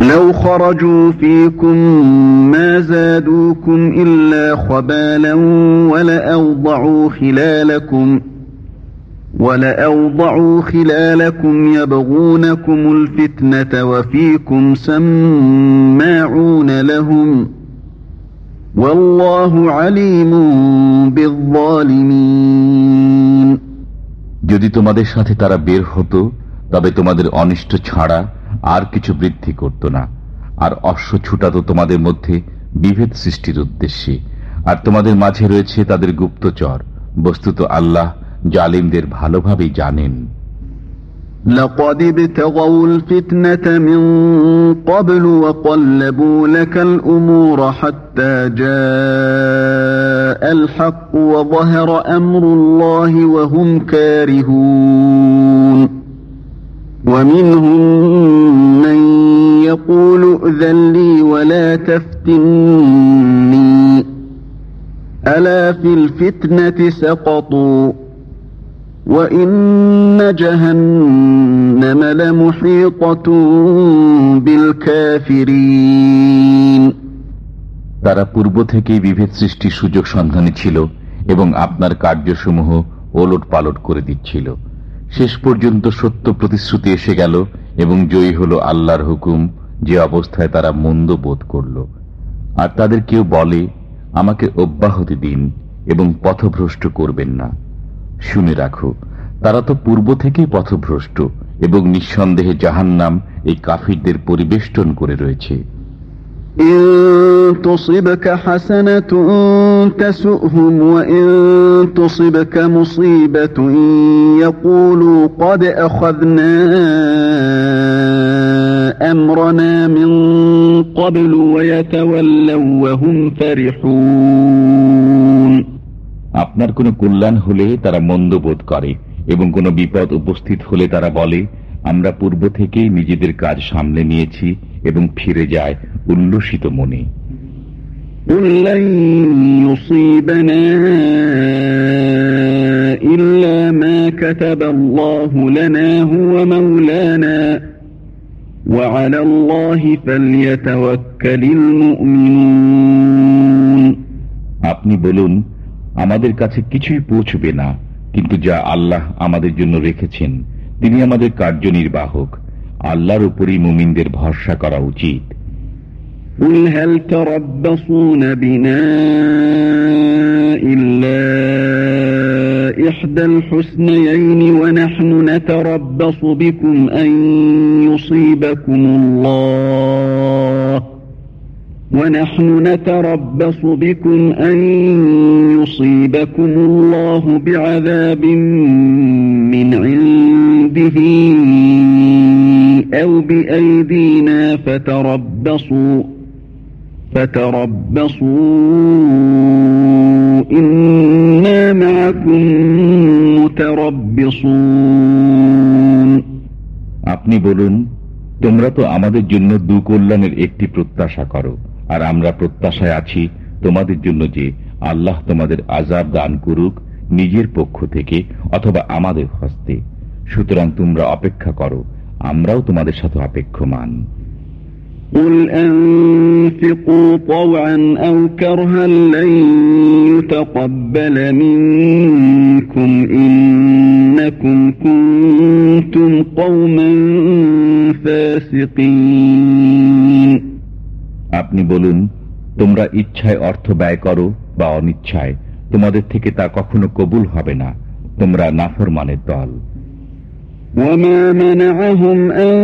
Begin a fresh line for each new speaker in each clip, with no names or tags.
لو خرجوا فيكم ما زادوكم إلا خبالا ولأوضعوا خلالكم ولأوضعوا خلالكم يبغونكم الفتنة وفيكم سماعون لهم والله عليم بالظالمين
যদি তোমাদের সাথে তারা বের হতো তবে তোমাদের অনিষ্ট ছাড়া আর কিছু বৃদ্ধি করত না আর অশ্ব ছুটাত তোমাদের মধ্যে বিভেদ সৃষ্টির উদ্দেশ্যে আর তোমাদের মাঝে রয়েছে তাদের গুপ্তচর বস্তুত আল্লাহ জালিমদের ভালোভাবেই জানেন
لقد ابتغوا الفتنة من قبل وقلبوا لك الأمور حتى جاء الحق وظهر أمر الله وهم كارهون ومنهم من يقول ائذن لي ولا تفتني ألا في الفتنة سقطوا وإن جهنم لمحيطة بالكافرين
তারা পূর্ব থেকেই বিভেদ সৃষ্টির সুযোগ সন্ধানী ছিল এবং আপনার কার্যসমূহ ওলট পালট করে দিচ্ছিল শেষ পর্যন্ত সত্য প্রতিশ্রুতি এসে গেল এবং জয়ী হল আল্লাহর হুকুম যে অবস্থায় তারা মন্দ বোধ করল। আর তাদের কেউ বলে, আমাকে অব্যাহতি দিন এবং পথভ্রষ্ট করবেন না। শুনে রাখো, তারা তো পূর্ব থেকেই পথভ্রষ্ট এবং নিঃসন্দেহে জাহান্নাম এই কাফিরদের পরিবেষ্টন করে রয়েছে।
إن تصبك حسنة تسؤهم وإن تصبك مصيبة يقولوا قد أخذنا أمرنا من قبل ويتولوا وهم فرحون
আপনার কোনো কল্যাণ হলে তারা মন্দ বোধ করে এবং কোনো বিপদ উপস্থিত হলে তারা বলে আমরা পূর্ব থেকেই নিজেদের কাজ সামলে নিয়েছি এবং ফিরে যায় উল্লসিত মনে। আপনি বলুন আমাদের কাছে কিছুই পৌঁছবে না কিন্তু যা আল্লাহ আমাদের জন্য রেখেছেন তিনি আমাদের কার্যনির্বাহক আল্লাহর উপরই মুমিনদের ভরসা করা উচিত
قل هل تربصون بنا إلا إحدى الحسنيين ونحن نتربص بكم أن يصيبكم الله ونحن نتربص بكم أن يصيبكم الله بعذاب من عنده أو بأيدينا فتربصوا فتربصوا إنا معكم متربصون
আপনি বলুন তোমরা তো আমাদের জন্য দুকল্যাণের একটি প্রত্যাশা করো আর আমরা প্রত্যাশায় আছি তোমাদের জন্য যে আল্লাহ তোমাদের আজাব দান করুক নিজের পক্ষ থেকে অথবা আমাদের হস্তে সুতরাং তোমরা অপেক্ষা করো আমরাও তোমাদের সাথে অপেক্ষমান
قل أنفقوا طوعا أو كرها لن يتقبل منكم إنكم كنتم قوما فاسقين
আপনি বলুন তোমরা ইচ্ছায় অর্থ ব্যয় করো বা অনিচ্ছায় তোমাদের থেকে তা কখনো কবুল হবে না তোমরা নাফরমানের দল
وما منعهم أن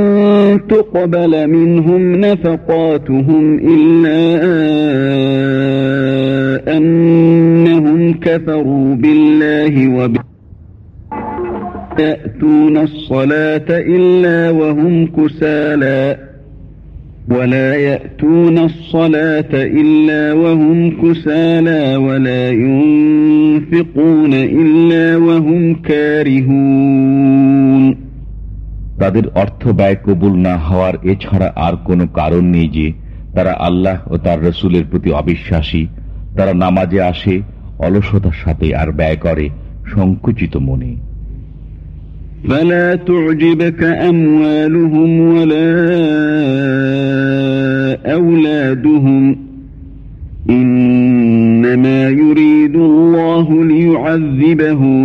تقبل منهم نفقاتهم إلا أنهم كفروا بالله وب يأتون الصلاة إلا وهم كسالى ولا يأتون الصلاة إلا وهم كسالى ولا ينفقون إلا وهم كارهون
তাদের অর্থ ব্যয় কবুল না হওয়ার এছাড়া আর কোনো কারণ নেই যে তারা আল্লাহ ও তার রসুলের প্রতি অবিশ্বাসী তারা নামাজে আসে অলসতার সাথে আর ব্যয় করে সংকুচিত মনে
فلا تعجبك أموالهم ولا أولادهم إنما يريد الله ليعذبهم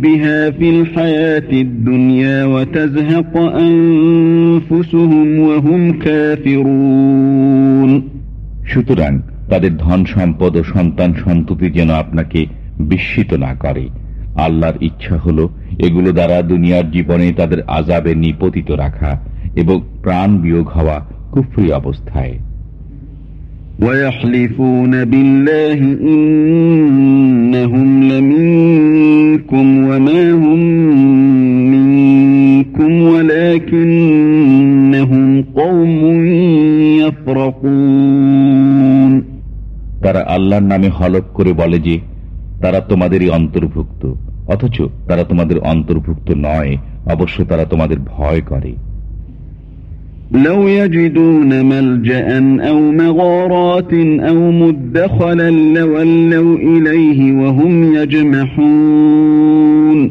بها في الحياة الدنيا وتزهق أنفسهم وهم كافرون
সুতরাং তাদের ধন সম্পদ ও সন্তান সন্ততি যেন আপনাকে বিস্মিত না করে আল্লাহর ইচ্ছা হল এগুলো দ্বারা দুনিয়ার জীবনে তাদের আজাবে নিপতিত রাখা এবং প্রাণ বিয়োগ হওয়া কুফরি অবস্থায়
ويحلفون بالله إنهم لمنكم وما هم منكم ولكنهم قوم يفرقون
তারা আল্লাহর নামে হলফ করে বলে যে তারা তোমাদেরই অন্তর্ভুক্ত অথচ তারা তোমাদের অন্তর্ভুক্ত নয় অবশ্য তারা তোমাদের ভয় করে
لو يجدون ملجأ أو مغارات أو مدخلا لولوا إليه وهم يجمحون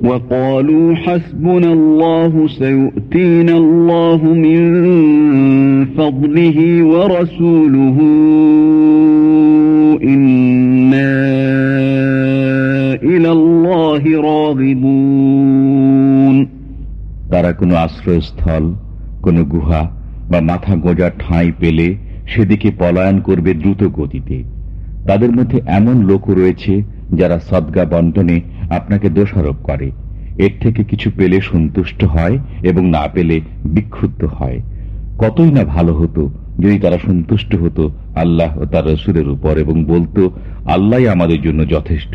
وقالوا حسبنا الله سيؤتينا الله من فضله ورسوله إنا إلى الله راغبون
তারা কোনো আশ্রয়স্থল কোনো গুহা বা মাথা গোজার ঠাঁই পেলে সেদিকে পলায়ন করবে দ্রুত গতিতে তাদের মধ্যে এমন লোক রয়েছে যারা সদ্গা বন্টনে আপনাকে দোষারোপ করে এর থেকে কিছু পেলে সন্তুষ্ট হয় এবং না পেলে বিক্ষুব্ধ হয় কতই না ভালো হতো যদি তারা সন্তুষ্ট হতো আল্লাহ ও তার রসুলের উপর এবং বলতো আল্লাহ আমাদের জন্য যথেষ্ট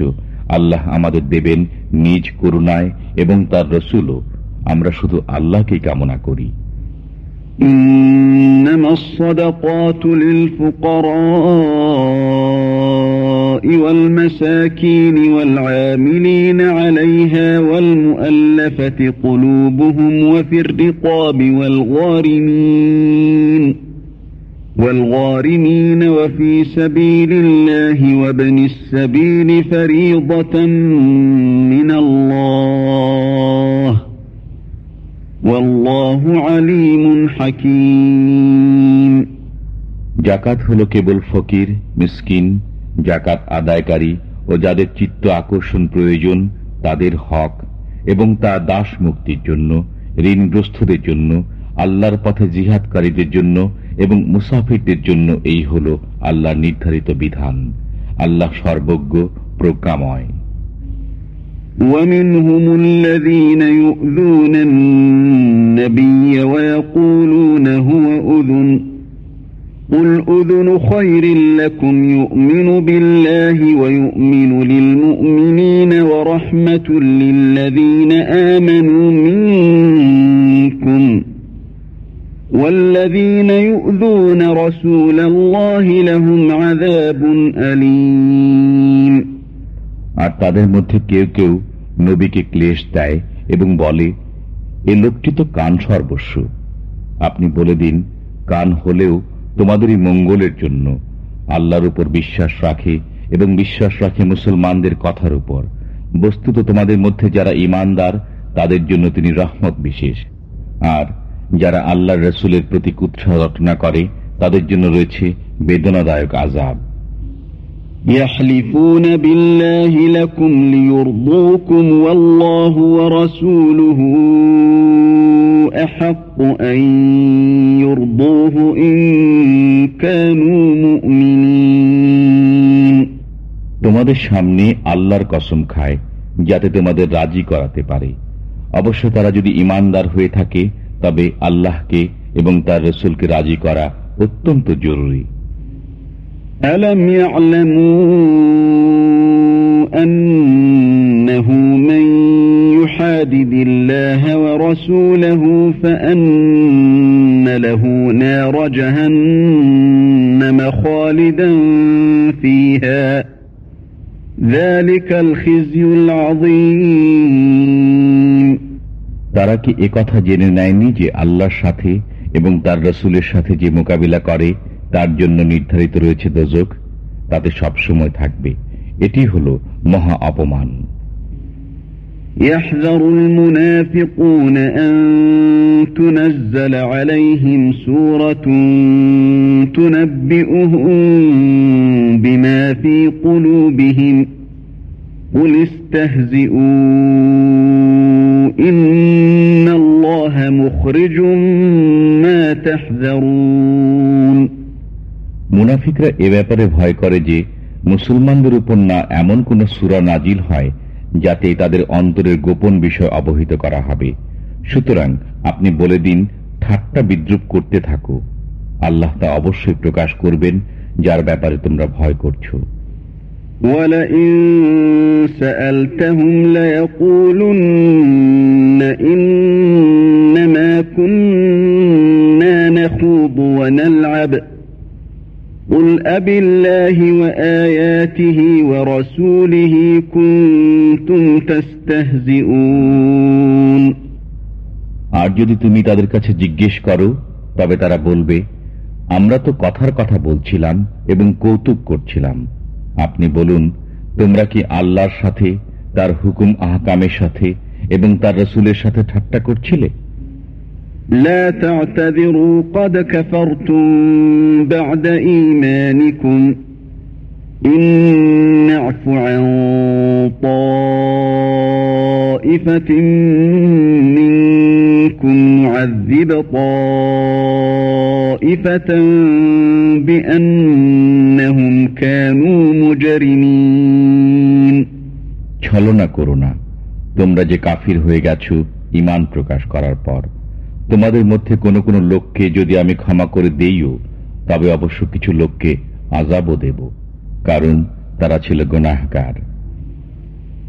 আল্লাহ আমাদের দেবেন নিজ করুণায় এবং তার রসুলও আমরা শুধু আল্লাহকেই কামনা করি
إنما الصدقات للفقراء والمساكين والعاملين عليها والمؤلفة قلوبهم وفي الرقاب والغارمين والغارمين وفي سبيل الله وابن السبيل فريضة من الله والله عليم حكيم
জাকাত হলো কেবল ফকির মিসকিন জাকাত আদায়কারী ও যাদের চিত্ত আকর্ষণ প্রয়োজন তাদের হক এবং তা দাস মুক্তির জন্য ঋণগ্রস্তদের জন্য আল্লাহর পথে জিহাদকারীদের জন্য এবং মুসাফিরদের জন্য এই হল আল্লাহর নির্ধারিত বিধান আল্লাহ সর্বজ্ঞ প্রজ্ঞাময়
ومنهم الذين يؤذون النبي ويقولون هو أذن قل أذن خير لكم يؤمن بالله ويؤمن للمؤمنين ورحمة للذين آمنوا منكم والذين يؤذون رسول الله لهم عذاب أليم
আর তাদের মধ্যে কেউ কেউ নবীকে ক্লেশ দেয় এবং বলে এ লোকটি তো কান সর্বস্ব আপনি বলে দিন কান হলেও তোমাদেরই মঙ্গলের জন্য আল্লাহর উপর বিশ্বাস রাখে এবং বিশ্বাস রাখে মুসলমানদের কথার উপর বস্তুত তোমাদের মধ্যে যারা ইমানদার তাদের জন্য তিনি রহমত বিশেষ আর যারা আল্লাহ রসুলের প্রতি কুৎসা রটনা করে তাদের জন্য রয়েছে বেদনাদায়ক আজাব
يحلفون بالله لكم ليرضوكم والله ورسوله أحق أن يرضوه إن كانوا مؤمنين
তোমাদের সামনে আল্লাহর কসম খায় যাতে তোমাদের রাজি করাতে পারে অবশ্য তারা যদি ইমানদার হয়ে থাকে তবে আল্লাহকে এবং তার রসুলকে রাজি করা অত্যন্ত জরুরি
ألم يعلموا أنه من يحادد الله ورسوله فأن له نار جهنم خالدا فيها ذلك الخزي العظيم
তারা কি একথা জেনে নেয়নি যে আল্লাহর সাথে এবং তার রসুলের সাথে যে মোকাবিলা করে তার জন্য নির্ধারিত রয়েছে দোজক তাতে সবসময় থাকবে এটি হল মহা অপমান
يحذر المنافقون أن تنزل عليهم سورة تنبئهم بما في قلوبهم قل استهزئوا إن الله مخرج ما تحذرون
মুনাফিকরা এ ব্যাপারে ভয় করে যে মুসলমানদের উপর না এমন কোন সুরা নাজিল হয় যাতে তাদের অন্তরের গোপন বিষয় অবহিত করা হবে সুতরাং আপনি বলে দিন ঠাট্টা বিদ্রুপ করতে থাকো আল্লাহ তা অবশ্যই প্রকাশ করবেন যার ব্যাপারে তোমরা ভয় করছো
ولئن سألتهم ليقولن إنما كنا نخوض ونلعب قل أب الله وآياته ورسوله كنتم تستهزئون
আর যদি তুমি তাদের কাছে জিজ্ঞেস করো তবে তারা বলবে আমরা তো কথার কথা বলছিলাম এবং কৌতুক করছিলাম আপনি বলুন তোমরা কি আল্লাহর সাথে তার হুকুম আহকামের সাথে এবং তার রসুলের সাথে ঠাট্টা করছিলে
لا تعتذروا قد كفرتم بعد إيمانكم إن نعف عن طائفة منكم نعذب طائفة بأنهم كانوا مجرمين
ছলনা করো না তোমরা যে কাফির হয়ে গেছো ইমান প্রকাশ করার পর তোমাদের মধ্যে কোনো কোনো লোককে যদি আমি ক্ষমা করে দেইও তবে অবশ্য কিছু লোককে আজাবও দেব কারণ তারা ছিল গুনাহগার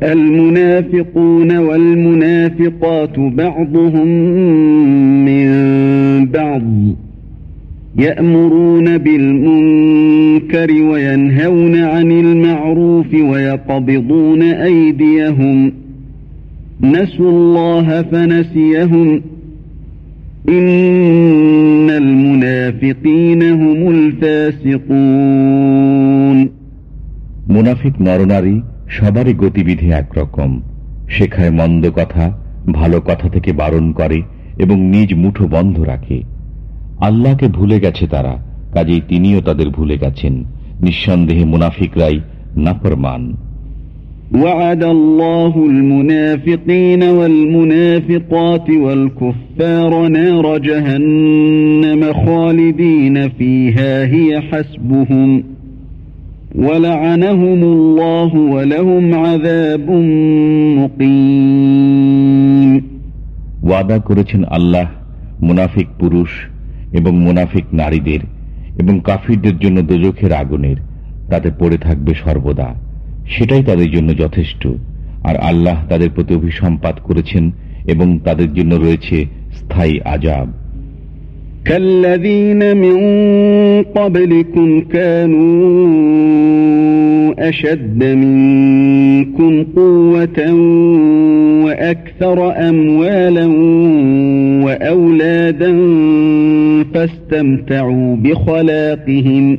المنافقون والمنافقات بعضهم من بعض يأمرون بالمنكر وينهون عن المعروف ويقبضون أيديهم نسوا الله فنسيهم
মুনাফিক নরনারী সবারই গতিবিধি একরকম। শেখায় মন্দ কথা, ভালো কথা থেকে বারণ করে এবং নিজ মুঠো বন্ধ রাখে। আল্লাহকে ভুলে গেছে তারা, কাজেই তিনিও তাদের ভুলে গেছেন। নিঃসন্দেহে মুনাফিকরাই নাফরমান।
وعد الله المنافقين والمنافقات والكفار نار جهنم خالدين فيها هي حسبهم ولعنهم الله ولهم عذاب مقيم
ওয়াদা করেছেন আল্লাহ মুনাফিক পুরুষ এবং মুনাফিক নারীদের এবং কাফিরদের জন্য দোজখের আগুনের তাতে পড়ে থাকবে সর্বদা সেটাই তাদের জন্য যথেষ্ট আর আল্লাহ তাদের প্রতি অভিসম্পাত করেছেন এবং তাদের জন্য রয়েছে স্থায়ী আজাব
كالذين من قبلكم كانوا أشد منكم قوة وأكثر أموالا وأولادا فاستمتعوا بخلاقهم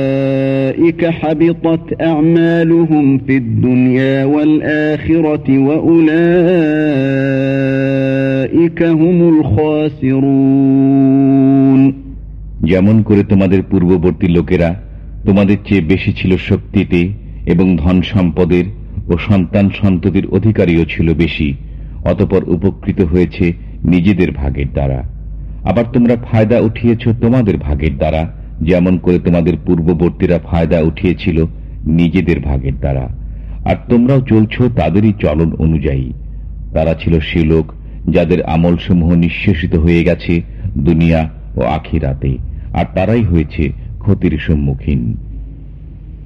أولئك حبطت أعمالهم في الدنيا والآخرة وأولئك هم الخاسرون
যেমন করে তোমাদের পূর্ববর্তী লোকেরা তোমাদের চেয়ে বেশি ছিল শক্তিতে এবং ধন সম্পদের ও সন্তান সন্ততির অধিকারীও ছিল বেশি অতপর উপকৃত হয়েছে নিজেদের ভাগের দ্বারা আবার তোমরা ফায়দা উঠিয়েছ তোমাদের ভাগের দ্বারা, যেমন করে তোমাদের পূর্ববর্তীরা ফায়দা উঠিয়েছিল নিজেদের ভাগের দ্বারা। আর তোমরাও চলছ তাদেরই চলন অনুযায়ী। তারা ছিল সে লোক যাদের আমলসমূহ নিঃশেষিত হয়ে গেছে দুনিয়া ও আখিরাতে, আর তারাই হয়েছে ক্ষতির সম্মুখীন।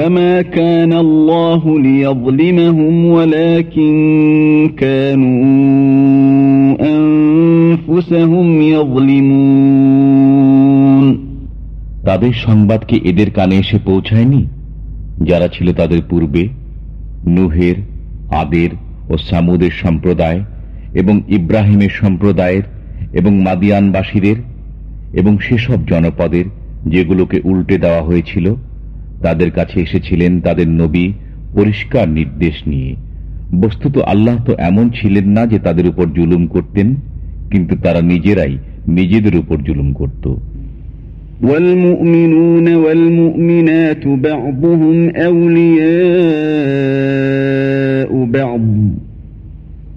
فما كان الله ليظلمهم ولكن كانوا أنفسهم يظلمون
তাদের সংবাদ কি এদের কানে এসে পৌঁছায়নি যারা ছিল তাদের পূর্বে নুহের আদের ও সামুদের সম্প্রদায় এবং ইব্রাহিমের সম্প্রদায়ের এবং মাদিয়ানবাসীদের এবং সেসব জনপদের যেগুলোকে উল্টে দেওয়া হয়েছিল তাদের কাছে এসেছিলেন তাদের নবী পরিষ্কার নির্দেশ নিয়ে বস্তুত আল্লাহ তো এমন ছিলেন না যে তাদের উপর জুলুম করতেন কিন্তু তারা নিজেরাই নিজেদের উপর জুলুম করত
والمؤمنون والمؤمنات بعضهم أولياء بعض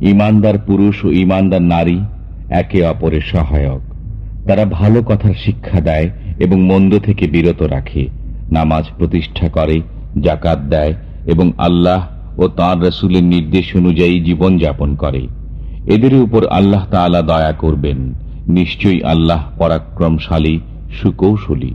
ইমানদার পুরুষ ও ইমানদার নারী একে অপরের সহায়ক। তারা ভালো কথার শিক্ষা দেয় এবং মন্দ থেকে বিরত রাখে। নামাজ প্রতিষ্ঠা করে জাকাত দেয় এবং আল্লাহ ও তাঁর রসুলের নির্দেশ অনুযায়ী জীবন যাপন করে। এদের উপর আল্লাহ তালা দয়া করবেন। নিশ্চয়ই আল্লাহ পরাক্রমশালী, সুকৌশলী।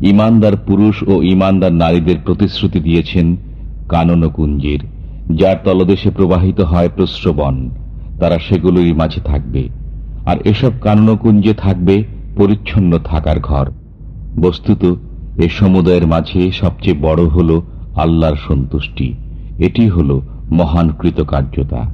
ইমানদার পুরুষ ও ইমানদার নারীদের প্রতিশ্রুতি দিয়েছেন কাননকুঞ্জের, যার তলদেশে প্রবাহিত হয় প্রশ্রবণ। তারা সেগুলোরই মাঝে থাকবে। আর এসব কাননকুঞ্জে থাকবে পরিচ্ছন্ন থাকার ঘর। বস্তুত, এ সমুদায়ের মাঝে সবচেয়ে বড় হল আল্লাহর সন্তুষ্টি। এটি হল মহান কৃতকার্যতা।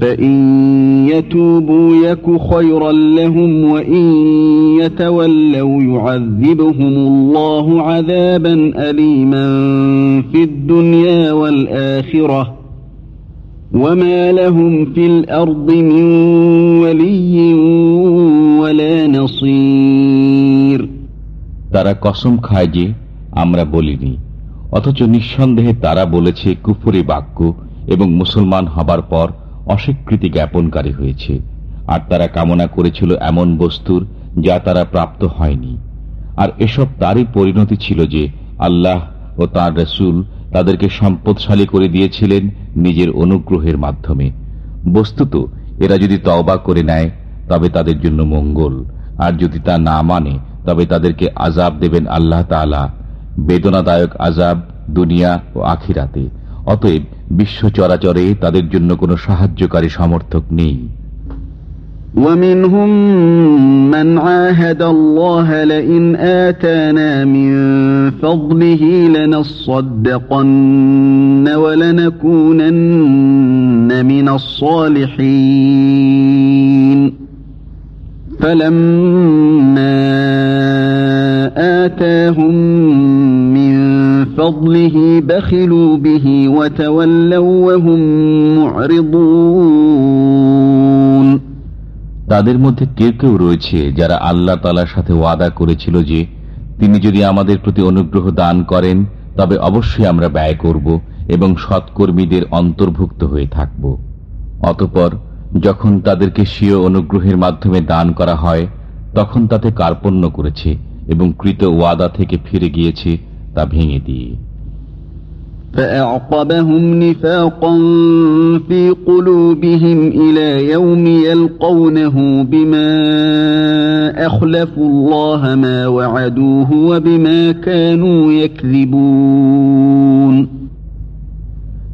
فإن يتوبوا يك خيرا لهم وإن يتولوا يعذبهم الله عذابا أليما في الدنيا والآخرة وما لهم في الأرض من ولي ولا نصير
তারা কসম খায় যে আমরা বলিনি অথচ নিঃসন্দেহে তারা বলেছে কুফরি বাক্য এবং মুসলমান হবার পর অস্বীকৃতি জ্ঞাপনকারী হয়েছে, আর তারা কামনা করেছিল এমন বস্তুর যা তারা প্রাপ্ত হয়নি। আর এসব তারই পরিণতি ছিল যে আল্লাহ ও তার রসুল তাদেরকে সম্পদশালী করে দিয়েছিলেন নিজের অনুগ্রহের মাধ্যমে। বস্তুত, এরা যদি তওবা করে নেয়, তবে তাদের জন্য মঙ্গল, আর যদি তা না মানে তবে তাদেরকে আজাব দেবেন আল্লাহ তালা বেদনাদায়ক আজাব দুনিয়া ও আখিরাতে। অতএব বিশ্ব চরাচরে তাদের জন্য কোনো সাহায্যকারী সমর্থক নেই
ومنهم من عاهد الله لئن آتانا من فضله لنصدقن ولنكونن من الصالحين فلما آتاهم من فضله بخلوا به وتولوا وهم معرضون
তাদের মধ্যে কেউ কেউ রয়েছে যারা আল্লাহ তালার সাথে ওয়াদা করেছিল যে তিনি যদি আমাদের প্রতি অনুগ্রহ দান করেন তবে অবশ্যই আমরা ব্যয় করব এবং সৎকর্মীদের অন্তর্ভুক্ত হয়ে থাকব অতপর যখন তাদেরকে স্বীয় অনুগ্রহের মাধ্যমে দান করা হয় তখন তাতে কার্পণ্য করেছে এবং কৃত ওয়াদা থেকে ফিরে গিয়েছে তা ভেঙে দিয়ে
فأعقبهم نفاقا في قلوبهم إلى يوم يلقونه بما أخلفوا الله ما وعدوه وبما كانوا يكذبون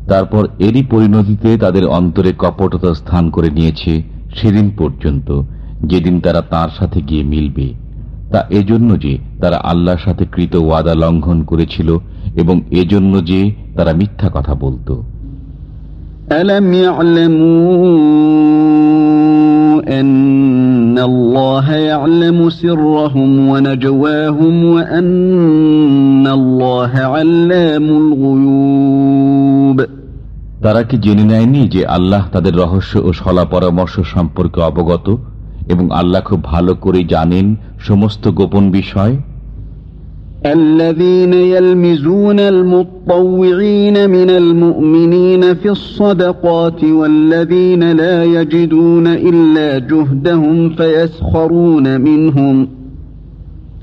তারপর এরই পরিণতিতে তাদের অন্তরে কপটতা স্থান করে নিয়েছে সেদিন পর্যন্ত যেদিন তারা তার সাথে গিয়ে মিলবে তা এজন্য যে তারা আল্লাহর সাথে কৃত ওয়াদা লঙ্ঘন করেছিল এবং এজন্য যে তারা মিথ্যা কথা বলত
ألم يعلموا أن الله يعلم سرهم ونجواهم وأن الله علام الغيوب
তারা কি জেনে নেয়নি যে আল্লাহ তাদের রহস্য ও সলা পরামর্শ সম্পর্কে অবগত এবং আল্লাহ খুব ভালো করে জানেন সমস্ত গোপন বিষয়
الذين يلمزون المطوعين من المؤمنين في الصدقات والذين لا يجدون إلا جهدهم فيسخرون منهم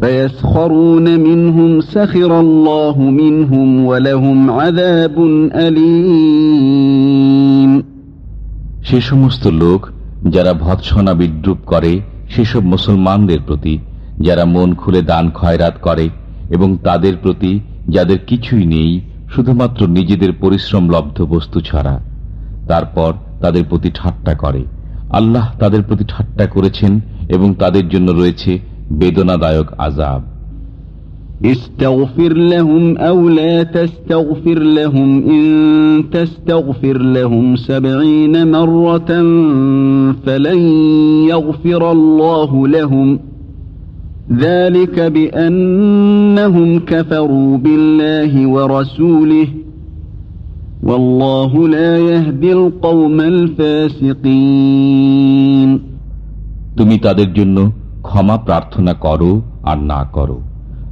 فيسخرون منهم سخر الله منهم ولهم عذاب أليم
সে সমস্ত লোক যারা ভৎসনা বিদ্রুপ করে, সেসব মুসলমানদের প্রতি, যারা মন খুলে দান খয়রাত করে, এবং তাদের প্রতি, যাদের কিছুই নেই, শুধুমাত্র নিজেদের পরিশ্রম লব্ধ বস্তু ছাড়া। তারপর তাদের প্রতি ঠাট্টা করে। আল্লাহ তাদের প্রতি ঠাট্টা করেছেন এবং তাদের জন্য রয়েছে বেদনাদায়ক আজাব
استغفر لهم أو لا تستغفر لهم إن تستغفر لهم سبعين مرة فلن يغفر الله لهم ذلك بأنهم كفروا بالله ورسوله والله لا يهدي القوم الفاسقين
তুমি তাদের জন্য ক্ষমা প্রার্থনা করো আর না করো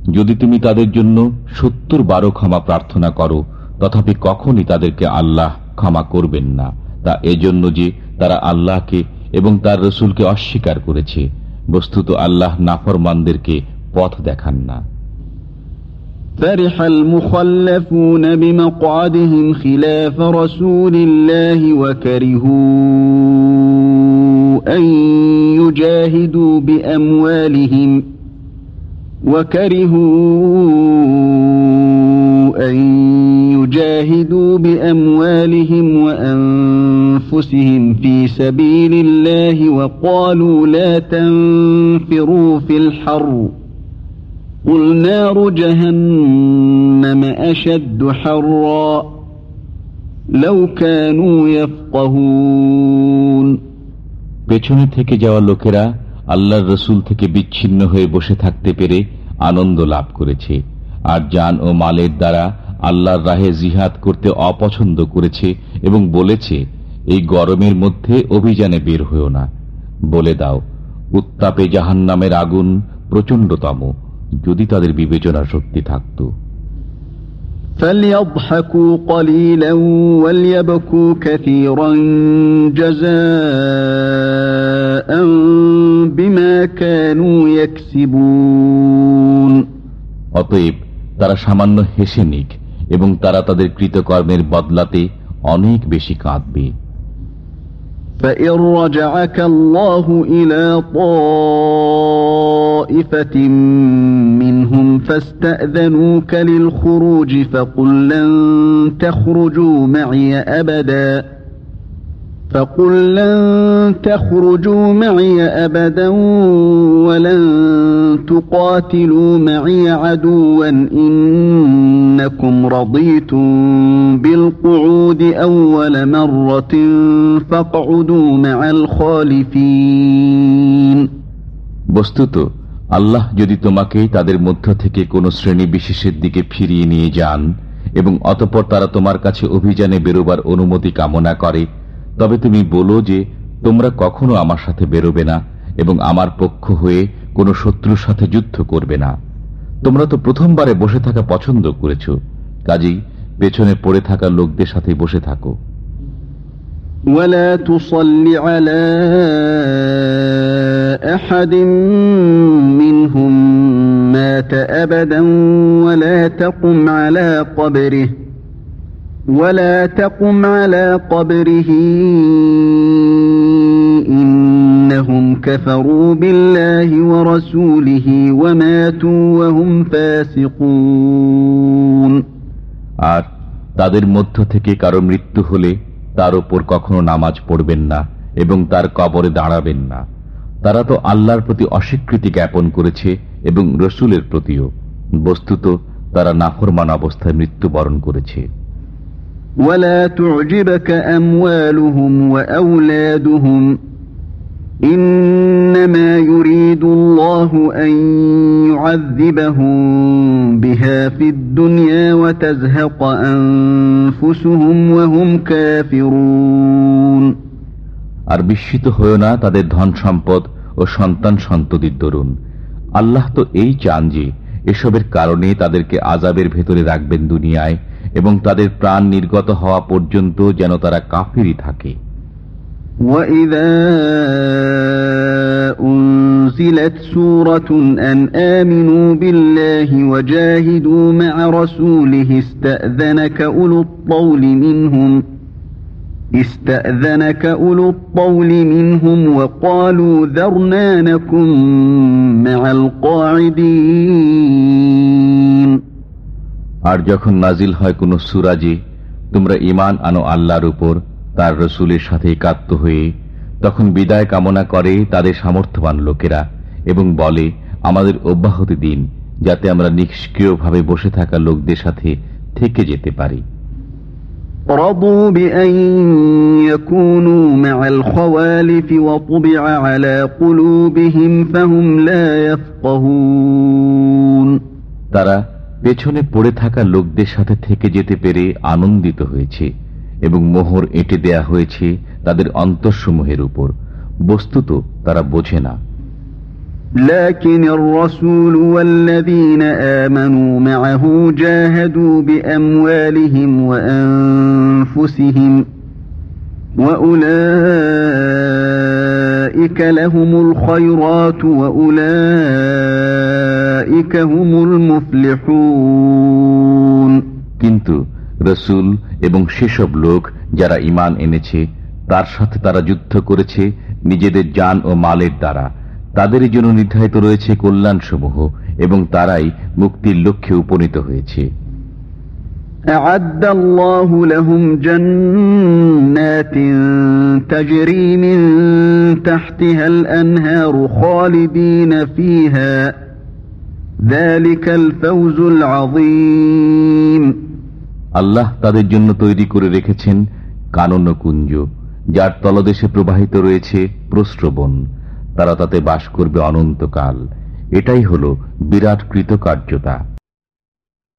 যদি তুমি তাদের জন্য সত্তর বারো ক্ষমা প্রার্থনা করো তথাপি কখনই তাদেরকে আল্লাহ ক্ষমা করবেন না তা এজন্য যে তারা আল্লাহকে এবং তার রসুলকে অস্বীকার করেছে বস্তুত আল্লাহ নাফরমানদেরকে পথ দেখান না
فرح المخلفون بمقعدهم خلاف رسول الله وكرهوا أن يجاهدوا بأموالهم وكرهوا أن يجاهدوا بأموالهم وأنفسهم في سبيل الله وقالوا لا تنفروا في الحر قل نار جهنم أشد حرا لو كانوا يفقهون
পেছনে থেকে যাওয়া লোকেরা আল্লাহর রসুল থেকে বিচ্ছিন্ন হয়ে বসে থাকতে পেরে আনন্দ লাভ করেছে আর যান ও মালের দ্বারা আল্লাহর রাহে জিহাদ করতে অপছন্দ করেছে এবং বলেছে এই গরমের মধ্যে অভিযানে বের হয়েও না বলে দাও উত্তাপে জাহান নামের আগুন প্রচণ্ডতম যদি তাদের বিবেচনা শক্তি থাকত
فليضحكوا قليلا وليبكوا كثيرا جزاء بما كانوا يكسبون
অতএব তারা সামান্য হেসে নিক এবং তারা তাদের কৃতকর্মের বদলাতে অনেক বেশি কাঁদবে
فإن رجعك الله إلى طائفة منهم فاستأذنوك للخروج فقل لن تخرجوا معي أبدا فقل لن تخرجوا معي أبدا ولن تقاتلوا معي عدوا إنكم رضيتم بالقعود أول مرة فاقعدوا مع الخالفين
বস্তুত আল্লাহ যদি তোমাকে তাদের মধ্য থেকে কোন শ্রেণী বিশেষের দিকে ফিরিয়ে নিয়ে যান এবং অতপর তারা তোমার কাছে অভিযানে বেরোবার অনুমতি কামনা করে তবে তুমি বলো যে তোমরা কখনো আমার সাথে বেরোবে না এবং আমার পক্ষ হয়ে কোনো শত্রুর সাথে যুদ্ধ করবে না তোমরা তো প্রথমবারে বসে থাকা পছন্দ করেছ কাজেই পেছনে পড়ে থাকা লোকদের সাথে বসে থাকো
ولا تصل على أحد منهم مات أبدا ولا تقم على قبره ولا تقم على قبره إنهم كفروا بالله ورسوله وماتوا وهم فاسقون
আর তাদের মধ্য থেকে কারো মৃত্যু হলে তার উপর কখনো নামাজ পড়বেন না এবং তার কবরে দাঁড়াবেন না তারা তো আল্লাহর প্রতি অস্বীকৃতি জ্ঞাপন করেছে এবং রসুলের প্রতিও বস্তুত তারা নাফরমান অবস্থায় মৃত্যুবরণ করেছে
ولا تعجبك أموالهم وأولادهم إنما يريد الله أن يعذبهم بها في الدنيا وتزهق أنفسهم وهم كافرون
আর বিস্মিত হয়েও না তাদের ধন সম্পদ ও সন্তান সন্ততির দরুন আল্লাহ তো এই চান যে এসবের কারণে তাদেরকে আজাবের ভেতরে রাখবেন দুনিয়ায় এবং তাদের প্রাণ নির্গত হওয়া পর্যন্ত যেন তারা কাফিরই থাকে
وإذا أنزلت سورة أن آمنوا بالله وجاهدوا مع رسوله استأذنك أولو الطول منهم استأذنك أولو الطول منهم وقالوا ذرنا نكن مع القاعدين
আর যখন নাজিল হয় কোন সুরাজে তোমরা ইমান আনো আল্লাহর উপর তার রসুলের সাথে একাত্ম হয়ে তখন বিদায় কামনা করে তাদের সামর্থ্যবান লোকেরা এবং বলে আমাদের অব্যাহতি দিন যাতে আমরা নিষ্ক্রিয়ভাবে বসে থাকা লোকদের সাথে থেকে যেতে পারি
رضوا بأن يكونوا مع الخوالف وطبع على قلوبهم فهم لا يفقهون
তারা পেছনে পড়ে থাকা লোকদের সাথে থেকে যেতে পেরে আনন্দিত হয়েছে এবং মোহর এঁটে দেয়া হয়েছে তাদের অন্তঃসমূহের উপর বস্তুত তারা বোঝে না
لكن الرسول والذين آمنوا معه جاهدوا بأموالهم وأنفسهم وأولئك لهم الخيرات وأولئك هم المفلحون
কিন্তু রসুল এবং সেসব লোক যারা ইমান এনেছে তার সাথে তারা যুদ্ধ করেছে নিজেদের যান ও মালের দ্বারা তাদেরই জন্য নির্ধারিত রয়েছে কল্যাণসমূহ এবং তারাই মুক্তির লক্ষ্যে উপনীত হয়েছে
أعد الله لهم جنات تجري من تحتها الأنهار خالدين فيها ذلك الفوز العظيم
আল্লাহ তাদের জন্য তৈরি করে রেখেছেন কানন কুঞ্জ যার তলদেশে প্রবাহিত রয়েছে প্রস্রবণ তারা তাতে বাস করবে অনন্তকাল এটাই হল বিরাট কৃতকার্যতা